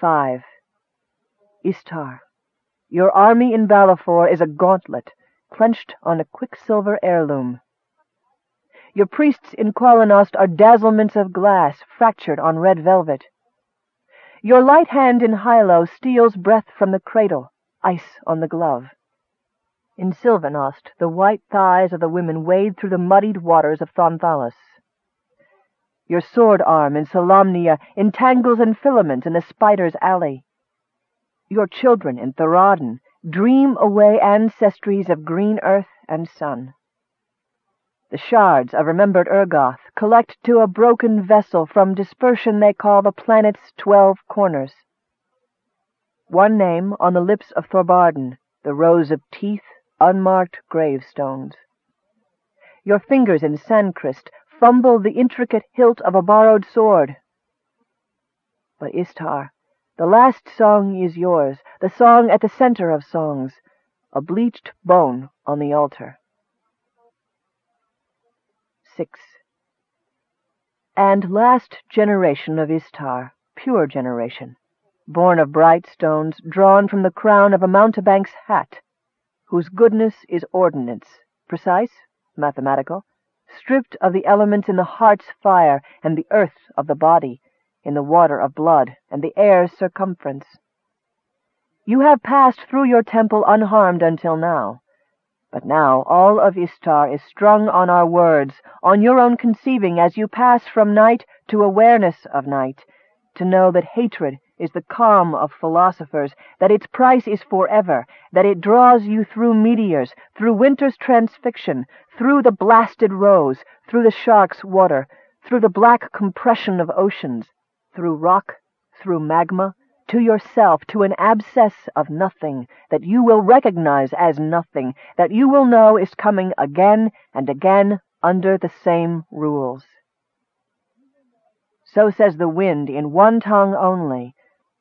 5. Istar, your army in Balifor is a gauntlet, clenched on a quicksilver heirloom. Your priests in Qualinost are dazzlements of glass, fractured on red velvet. Your light hand in Hylo steals breath from the cradle, ice on the glove. In Silvanost, the white thighs of the women wade through the muddied waters of Thon-Thalas. Your sword arm in Solamnia entangles in filaments in a spider's alley. Your children in Thoradin dream away ancestries of green earth and sun. The shards of remembered Ergoth collect to a broken vessel from dispersion they call the planet's twelve corners. One name on the lips of Thorbardin, the rows of teeth, unmarked gravestones. Your fingers in Sancrist fumble the intricate hilt of a borrowed sword. But Istar, the last song is yours, the song at the center of songs, a bleached bone on the altar. 6. And last generation of Istar, pure generation, born of bright stones drawn from the crown of a mountebank's hat, whose goodness is ordinance, precise, mathematical, stripped of the elements in the heart's fire and the earth of the body, in the water of blood and the air's circumference. You have passed through your temple unharmed until now. But now all of Istar is strung on our words, on your own conceiving as you pass from night to awareness of night, to know that hatred is the calm of philosophers, that its price is forever, that it draws you through meteors, through winter's transfixion, through the blasted rose, through the shark's water, through the black compression of oceans, through rock, through magma, to yourself, to an abscess of nothing, that you will recognize as nothing, that you will know is coming again and again under the same rules. So says the wind in one tongue only,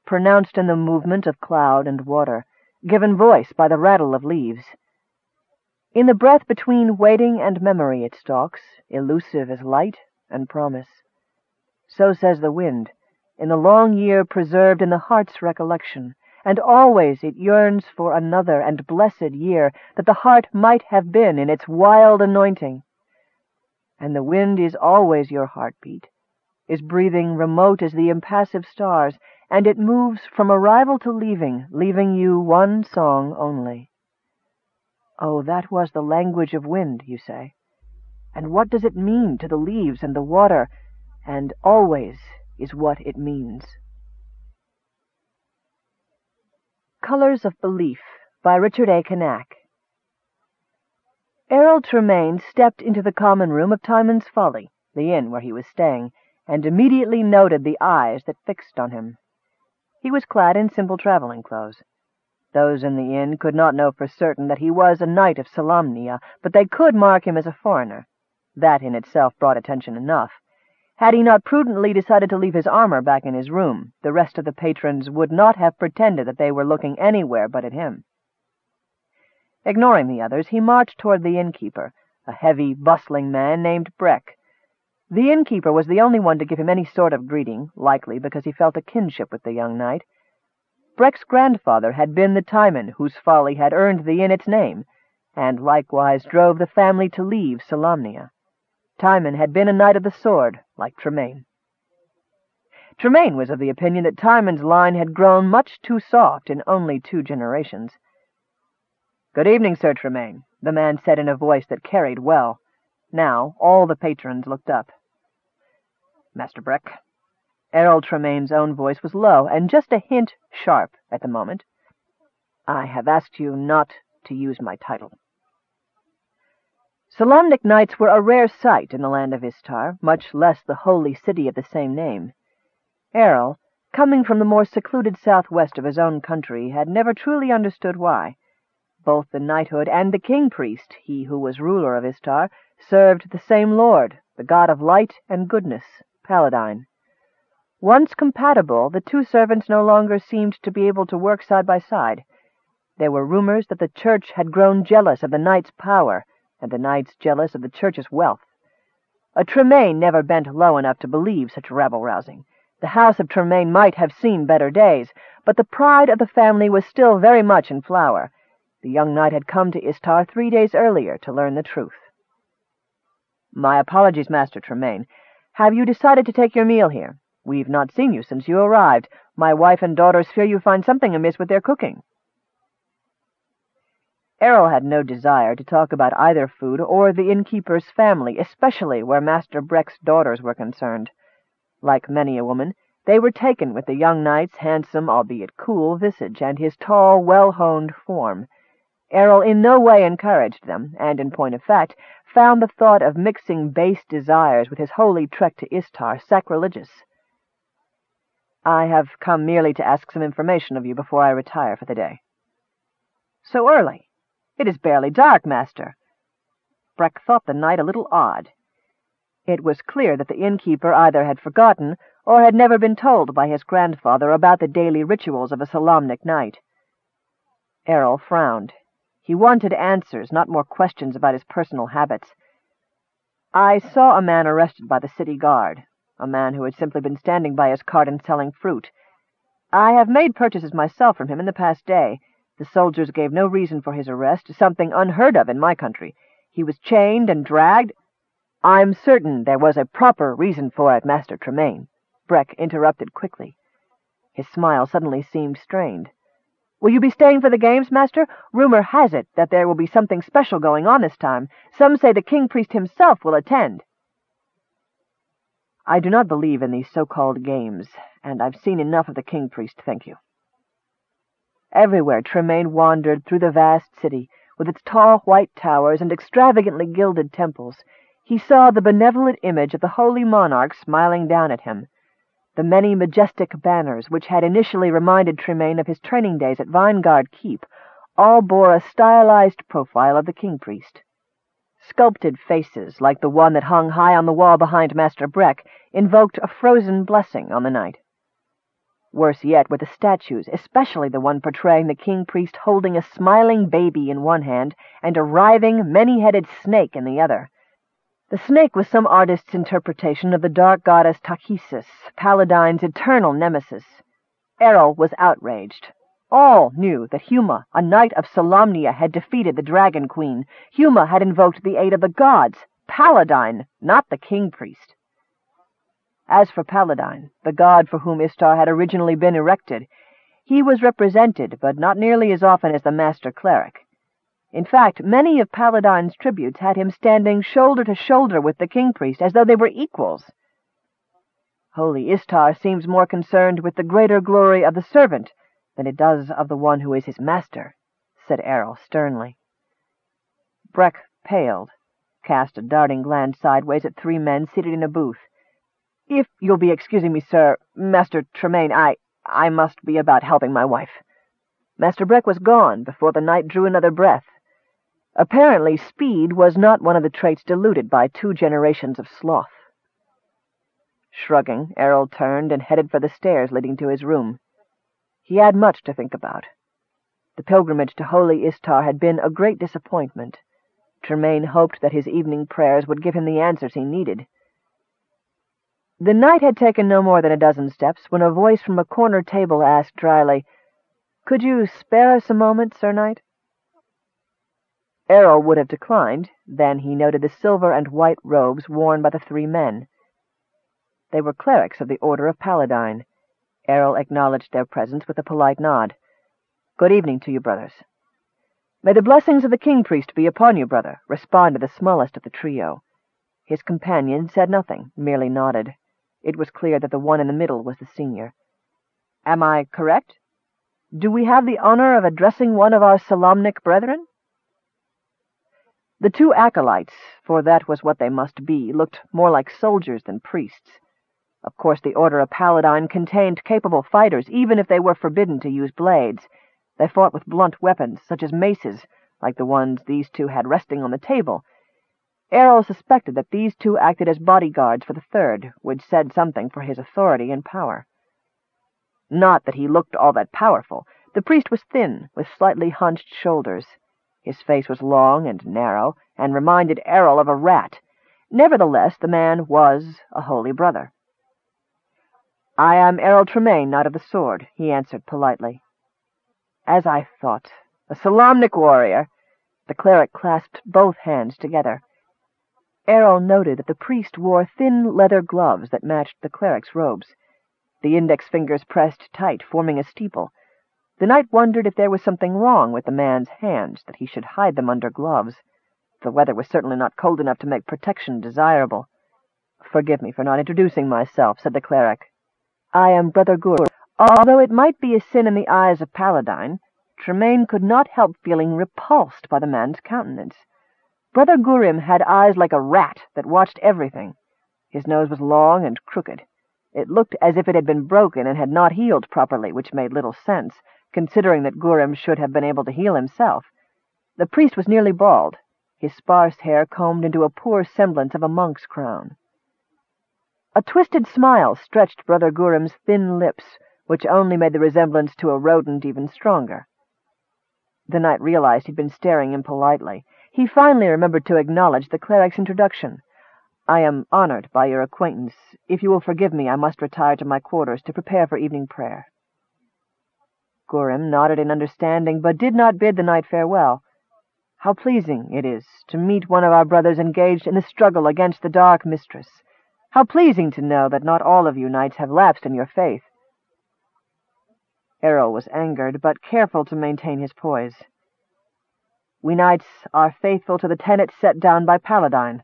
pronounced in the movement of cloud and water, given voice by the rattle of leaves. In the breath between waiting and memory it stalks, elusive as light and promise. So says the wind, in the long year preserved in the heart's recollection, and always it yearns for another and blessed year that the heart might have been in its wild anointing. And the wind is always your heartbeat, is breathing remote as the impassive stars, and it moves from arrival to leaving, leaving you one song only. Oh, that was the language of wind, you say. And what does it mean to the leaves and the water? And always is what it means. Colors of Belief by Richard A. Knaak Errol Tremaine stepped into the common room of Timon's Folly, the inn where he was staying, and immediately noted the eyes that fixed on him. He was clad in simple traveling clothes. Those in the inn could not know for certain that he was a knight of Solamnia, but they could mark him as a foreigner. That in itself brought attention enough. Had he not prudently decided to leave his armor back in his room, the rest of the patrons would not have pretended that they were looking anywhere but at him. Ignoring the others, he marched toward the innkeeper, a heavy, bustling man named Breck, the innkeeper was the only one to give him any sort of greeting, likely because he felt a kinship with the young knight. Breck's grandfather had been the Timon whose folly had earned the inn its name, and likewise drove the family to leave Solamnia. Timon had been a knight of the sword, like Tremaine. Tremaine was of the opinion that Timon's line had grown much too soft in only two generations. "Good evening, Sir Tremaine," the man said in a voice that carried well. Now all the patrons looked up. Master Breck. Errol Tremaine's own voice was low, and just a hint sharp at the moment. I have asked you not to use my title. Solamnic knights were a rare sight in the land of Istar, much less the holy city of the same name. Errol, coming from the more secluded southwest of his own country, had never truly understood why. Both the knighthood and the king-priest, he who was ruler of Istar, served the same lord, the god of light and goodness. Paladine. Once compatible, the two servants no longer seemed to be able to work side by side. There were rumors that the church had grown jealous of the knight's power, and the knights jealous of the church's wealth. A Tremaine never bent low enough to believe such rabble-rousing, The house of Tremaine might have seen better days, but the pride of the family was still very much in flower. The young knight had come to Istar three days earlier to learn the truth. My apologies, Master Tremaine. Have you decided to take your meal here? We've not seen you since you arrived. My wife and daughters fear you find something amiss with their cooking. Errol had no desire to talk about either food or the innkeeper's family, especially where Master Breck's daughters were concerned. Like many a woman, they were taken with the young knight's handsome, albeit cool, visage, and his tall, well-honed form. Errol in no way encouraged them, and, in point of fact, found the thought of mixing base desires with his holy trek to Istar sacrilegious. I have come merely to ask some information of you before I retire for the day. So early? It is barely dark, master. Breck thought the night a little odd. It was clear that the innkeeper either had forgotten or had never been told by his grandfather about the daily rituals of a Solamnic night. Errol frowned. He wanted answers, not more questions about his personal habits. I saw a man arrested by the city guard a man who had simply been standing by his cart and selling fruit. I have made purchases myself from him in the past day. The soldiers gave no reason for his arrest, something unheard of in my country. He was chained and dragged. I'm certain there was a proper reason for it, Master Tremaine. Breck interrupted quickly. His smile suddenly seemed strained. Will you be staying for the games, Master? Rumor has it that there will be something special going on this time. Some say the king priest himself will attend. I do not believe in these so-called games, and I've seen enough of the king priest, thank you. Everywhere Tremaine wandered through the vast city, with its tall white towers and extravagantly gilded temples. He saw the benevolent image of the holy monarch smiling down at him. The many majestic banners, which had initially reminded Tremaine of his training days at Vingaard Keep, all bore a stylized profile of the king priest. Sculpted faces, like the one that hung high on the wall behind Master Breck, invoked a frozen blessing on the night. Worse yet were the statues, especially the one portraying the king priest holding a smiling baby in one hand and a writhing, many-headed snake in the other. The snake was some artist's interpretation of the dark goddess Takhisis, Paladine's eternal nemesis. Errol was outraged. All knew that Huma, a knight of Solamnia, had defeated the Dragon Queen. Huma had invoked the aid of the gods, Paladine, not the king priest. As for Paladine, the god for whom Istar had originally been erected, he was represented, but not nearly as often as the master cleric. In fact, many of Paladine's tributes had him standing shoulder to shoulder with the king priest, as though they were equals. Holy Istar seems more concerned with the greater glory of the servant than it does of the one who is his master, said Errol sternly. Breck paled, cast a darting glance sideways at three men seated in a booth. If you'll be excusing me, sir, Master Tremaine, I... I must be about helping my wife. Master Breck was gone before the knight drew another breath. Apparently speed was not one of the traits diluted by two generations of sloth. Shrugging, Errol turned and headed for the stairs leading to his room. He had much to think about. The pilgrimage to holy Istar had been a great disappointment. Tremaine hoped that his evening prayers would give him the answers he needed. The knight had taken no more than a dozen steps when a voice from a corner table asked dryly, "Could you spare us a moment, Sir Knight?" Errol would have declined, then he noted the silver and white robes worn by the three men. They were clerics of the Order of Paladine. Errol acknowledged their presence with a polite nod. "Good evening to you, brothers." "May the blessings of the king priest be upon you, brother," responded the smallest of the trio. His companion said nothing, merely nodded. It was clear that the one in the middle was the senior. "Am I correct? Do we have the honor of addressing one of our Solamnic brethren?" The two acolytes, for that was what they must be, looked more like soldiers than priests. Of course, the Order of Paladine contained capable fighters, even if they were forbidden to use blades. They fought with blunt weapons, such as maces, like the ones these two had resting on the table. Errol suspected that these two acted as bodyguards for the third, which said something for his authority and power. Not that he looked all that powerful. The priest was thin, with slightly hunched shoulders. His face was long and narrow, and reminded Errol of a rat. Nevertheless, the man was a holy brother. I am Errol Tremaine, Knight of the Sword, he answered politely. As I thought. A Solamnic warrior. The cleric clasped both hands together. Errol noted that the priest wore thin leather gloves that matched the cleric's robes. The index fingers pressed tight, forming a steeple. The knight wondered if there was something wrong with the man's hands, that he should hide them under gloves. The weather was certainly not cold enough to make protection desirable. "Forgive me for not introducing myself," said the cleric. "I am Brother Gur." Although it might be a sin in the eyes of Paladine, Tremaine could not help feeling repulsed by the man's countenance. Brother Gurim had eyes like a rat that watched everything. His nose was long and crooked. It looked as if it had been broken and had not healed properly, which made little sense, considering that Gurim should have been able to heal himself. The priest was nearly bald, his sparse hair combed into a poor semblance of a monk's crown. A twisted smile stretched Brother Gurim's thin lips, which only made the resemblance to a rodent even stronger. The knight realized he'd been staring impolitely. He finally remembered to acknowledge the cleric's introduction. "I am honored by your acquaintance. If you will forgive me, I must retire to my quarters to prepare for evening prayer." Gurim nodded in understanding, but did not bid the knight farewell. How pleasing it is to meet one of our brothers engaged in the struggle against the Dark Mistress. How pleasing to know that not all of you knights have lapsed in your faith. Errol was angered, but careful to maintain his poise. We knights are faithful to the tenets set down by Paladine.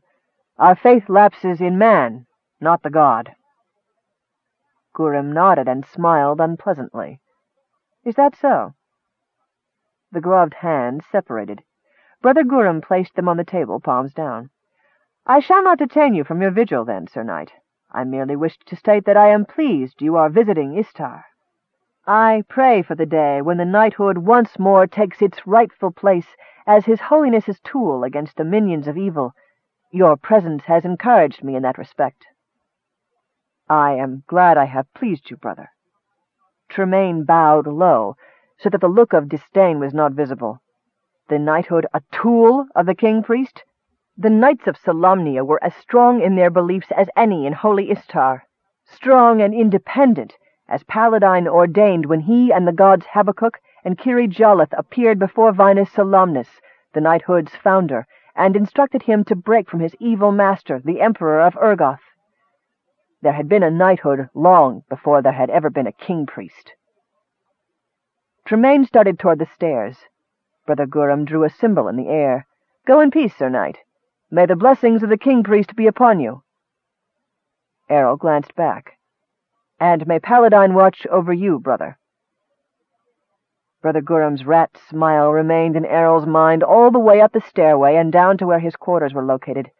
Our faith lapses in man, not the god. Gurim nodded and smiled unpleasantly. Is that so? The gloved hands separated. Brother Gurim placed them on the table, palms down. I shall not detain you from your vigil, then, Sir Knight. I merely wished to state that I am pleased you are visiting Istar. I pray for the day when the knighthood once more takes its rightful place as His Holiness's tool against the minions of evil. Your presence has encouraged me in that respect. I am glad I have pleased you, brother. Tremaine bowed low, so that the look of disdain was not visible. The knighthood a tool of the king-priest? The knights of Solamnia were as strong in their beliefs as any in holy Istar, strong and independent, as Paladine ordained when he and the gods Habbakuk and Kiri-Jolith appeared before Vinas Solamnus, the knighthood's founder, and instructed him to break from his evil master, the Emperor of Ergoth. There had been a knighthood long before there had ever been a king-priest. Tremaine started toward the stairs. Brother Gurim drew a symbol in the air. Go in peace, Sir Knight. May the blessings of the king-priest be upon you. Errol glanced back. And may Paladine watch over you, brother. Brother Gurim's rat smile remained in Errol's mind all the way up the stairway and down to where his quarters were located.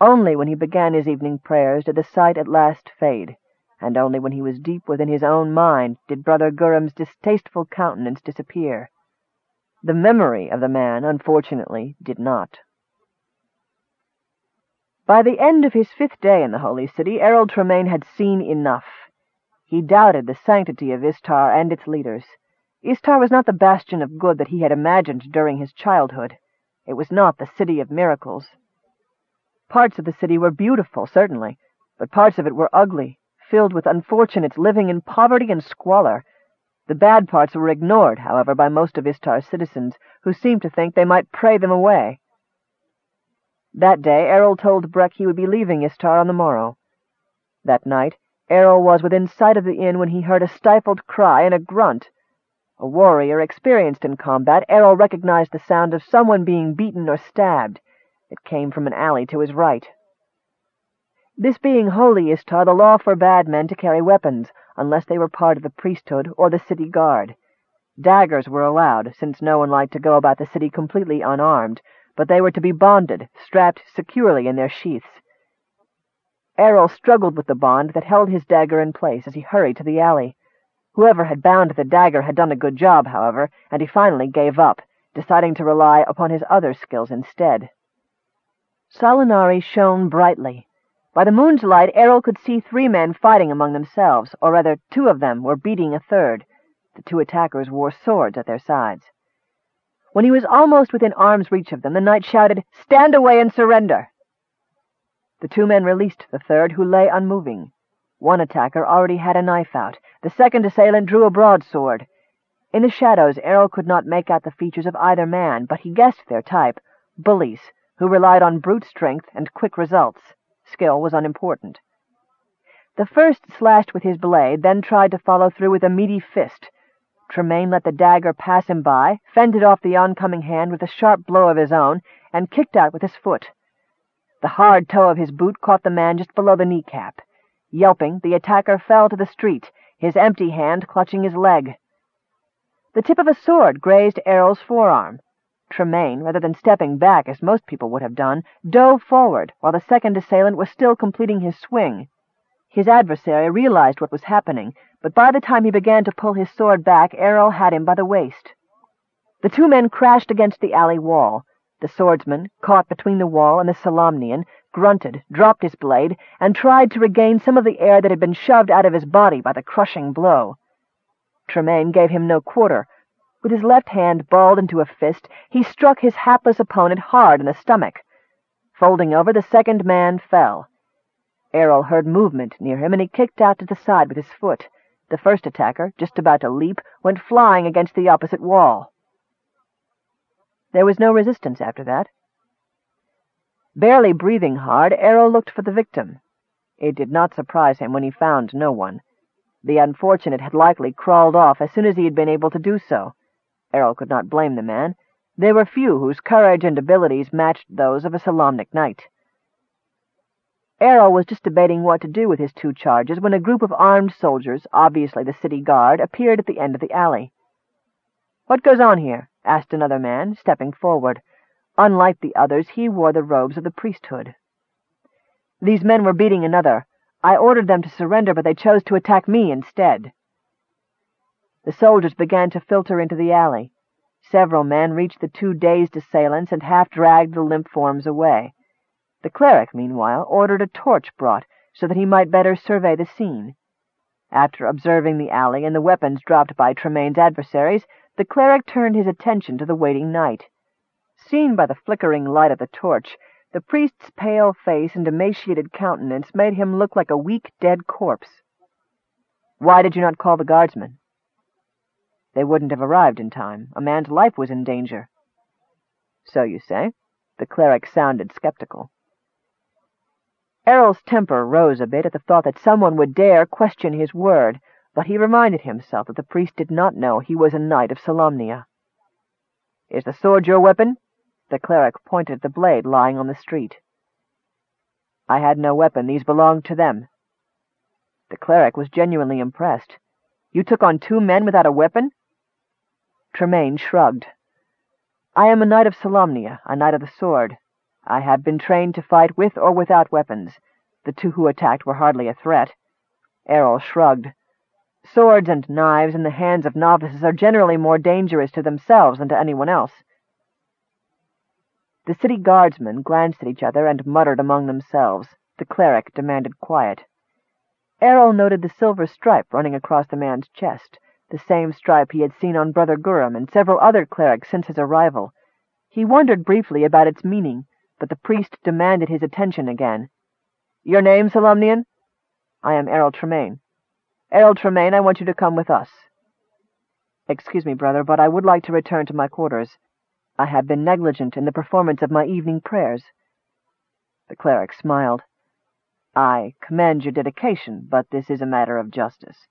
Only when he began his evening prayers did the sight at last fade, and only when he was deep within his own mind did Brother Gurim's distasteful countenance disappear. The memory of the man, unfortunately, did not. By the end of his fifth day in the Holy City, Errol Tremaine had seen enough. He doubted the sanctity of Istar and its leaders. Istar was not the bastion of good that he had imagined during his childhood. It was not the city of miracles. Parts of the city were beautiful, certainly, but parts of it were ugly, filled with unfortunates living in poverty and squalor. The bad parts were ignored, however, by most of Istar's citizens, who seemed to think they might pray them away. That day Errol told Breck he would be leaving Istar on the morrow. That night Errol was within sight of the inn when he heard a stifled cry and a grunt. A warrior experienced in combat, Errol recognized the sound of someone being beaten or stabbed. It came from an alley to his right. This being holy Istar, the law forbade men to carry weapons, unless they were part of the priesthood or the city guard. Daggers were allowed, since no one liked to go about the city completely unarmed, but they were to be bonded, strapped securely in their sheaths. Errol struggled with the bond that held his dagger in place as he hurried to the alley. Whoever had bound the dagger had done a good job, however, and he finally gave up, deciding to rely upon his other skills instead. Solinari shone brightly. By the moon's light, Errol could see three men fighting among themselves, or rather, two of them were beating a third. The two attackers wore swords at their sides. When he was almost within arm's reach of them, the knight shouted, Stand away and surrender! The two men released the third, who lay unmoving. One attacker already had a knife out. The second assailant drew a broadsword. In the shadows, Errol could not make out the features of either man, but he guessed their type. Who relied on brute strength and quick results. Skill was unimportant. The first slashed with his blade, then tried to follow through with a meaty fist. Tremaine let the dagger pass him by, fended off the oncoming hand with a sharp blow of his own, and kicked out with his foot. The hard toe of his boot caught the man just below the kneecap. Yelping, the attacker fell to the street, his empty hand clutching his leg. The tip of a sword grazed Errol's forearm. Tremaine, rather than stepping back as most people would have done, dove forward while the second assailant was still completing his swing. His adversary realized what was happening, but by the time he began to pull his sword back, Errol had him by the waist. The two men crashed against the alley wall. The swordsman, caught between the wall and the Solamnian, grunted, dropped his blade, and tried to regain some of the air that had been shoved out of his body by the crushing blow. Tremaine gave him no quarter. With his left hand balled into a fist, he struck his hapless opponent hard in the stomach. Folding over, the second man fell. Errol heard movement near him, and he kicked out to the side with his foot. The first attacker, just about to leap, went flying against the opposite wall. There was no resistance after that. Barely breathing hard, Errol looked for the victim. It did not surprise him when he found no one. The unfortunate had likely crawled off as soon as he had been able to do so. Errol could not blame the man. There were few whose courage and abilities matched those of a Solamnic knight. Errol was just debating what to do with his two charges when a group of armed soldiers, obviously the city guard, appeared at the end of the alley. "'What goes on here?' asked another man, stepping forward. Unlike the others, he wore the robes of the priesthood. These men were beating another. I ordered them to surrender, but they chose to attack me instead. The soldiers began to filter into the alley. Several men reached the two dazed assailants and half-dragged the limp forms away. The cleric, meanwhile, ordered a torch brought, so that he might better survey the scene. After observing the alley and the weapons dropped by Tremaine's adversaries, the cleric turned his attention to the waiting knight. Seen by the flickering light of the torch, the priest's pale face and emaciated countenance made him look like a weak, dead corpse. Why did you not call the guardsmen? They wouldn't have arrived in time. A man's life was in danger. So you say? The cleric sounded skeptical. Errol's temper rose a bit at the thought that someone would dare question his word, but he reminded himself that the priest did not know he was a knight of Solamnia. Is the sword your weapon? The cleric pointed at the blade lying on the street. I had no weapon. These belonged to them. The cleric was genuinely impressed. You took on two men without a weapon? Tremaine shrugged. I am a knight of Solamnia, a knight of the sword. I have been trained to fight with or without weapons. The two who attacked were hardly a threat. Errol shrugged. Swords and knives in the hands of novices are generally more dangerous to themselves than to anyone else. The city guardsmen glanced at each other and muttered among themselves. The cleric demanded quiet. Errol noted the silver stripe running across the man's chest, the same stripe he had seen on Brother Gurim and several other clerics since his arrival. He wondered briefly about its meaning, but the priest demanded his attention again. "'Your name, Solamnian?' "'I am Errol Tremaine.' "'Errol Tremaine, I want you to come with us.' "'Excuse me, brother, but I would like to return to my quarters. I have been negligent in the performance of my evening prayers. The cleric smiled. I commend your dedication, but this is a matter of justice.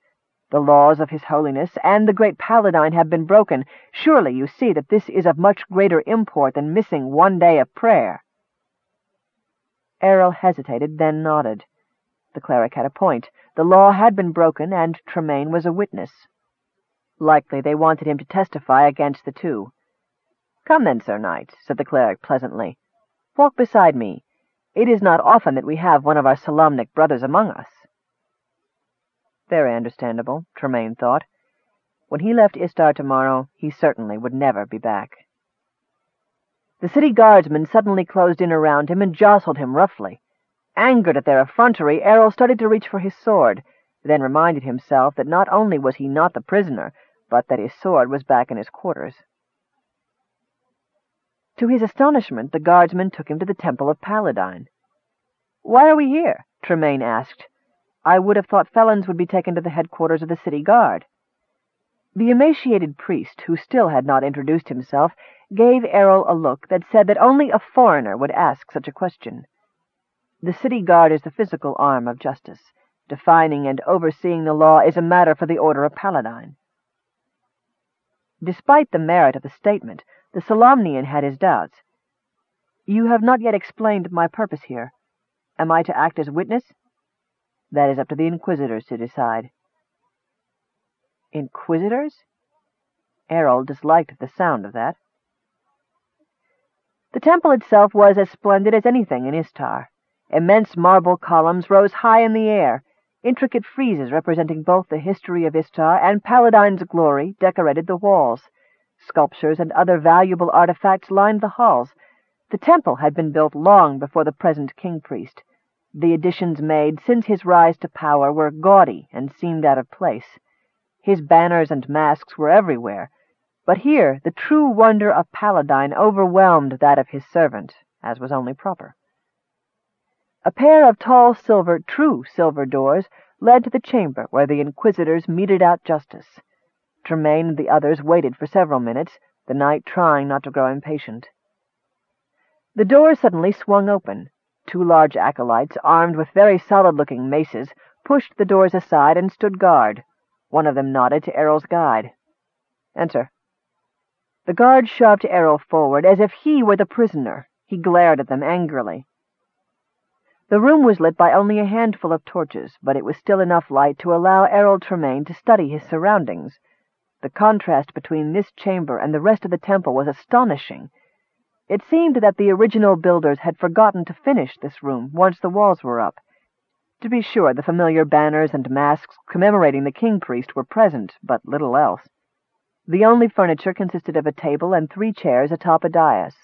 The laws of His Holiness and the great Paladine have been broken. Surely you see that this is of much greater import than missing one day of prayer. Errol hesitated, then nodded. The cleric had a point. The law had been broken, and Tremaine was a witness. Likely they wanted him to testify against the two. "Come then, Sir Knight," said the cleric pleasantly. "Walk beside me. It is not often that we have one of our Solamnic brothers among us." Very understandable, Tremaine thought. When he left Istar tomorrow, he certainly would never be back. The city guardsmen suddenly closed in around him and jostled him roughly. Angered at their effrontery, Errol started to reach for his sword, then reminded himself that not only was he not the prisoner, but that his sword was back in his quarters. To his astonishment, the guardsmen took him to the Temple of Paladine. "Why are we here?" Tremaine asked. I would have thought felons would be taken to the headquarters of the city guard. The emaciated priest, who still had not introduced himself, gave Errol a look that said that only a foreigner would ask such a question. The city guard is the physical arm of justice. Defining and overseeing the law is a matter for the Order of Paladine. Despite the merit of the statement, the Solamnian had his doubts. You have not yet explained my purpose here. Am I to act as witness? That is up to the Inquisitors to decide. Inquisitors? Errol disliked the sound of that. The temple itself was as splendid as anything in Istar. Immense marble columns rose high in the air. Intricate friezes representing both the history of Istar and Paladine's glory decorated the walls. Sculptures and other valuable artifacts lined the halls. The temple had been built long before the present king-priest. The additions made since his rise to power were gaudy and seemed out of place. His banners and masks were everywhere, but here the true wonder of Paladine overwhelmed that of his servant, as was only proper. A pair of tall silver, true silver doors led to the chamber where the inquisitors meted out justice. Tremaine and the others waited for several minutes, the knight trying not to grow impatient. The door suddenly swung open. Two large acolytes, armed with very solid-looking maces, pushed the doors aside and stood guard. One of them nodded to Errol's guide. Enter. The guard shoved Errol forward as if he were the prisoner. He glared at them angrily. The room was lit by only a handful of torches, but it was still enough light to allow Errol Tremaine to study his surroundings. The contrast between this chamber and the rest of the temple was astonishing. It seemed that the original builders had forgotten to finish this room once the walls were up. To be sure, the familiar banners and masks commemorating the king-priest were present, but little else. The only furniture consisted of a table and three chairs atop a dais.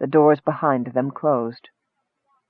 The doors behind them closed.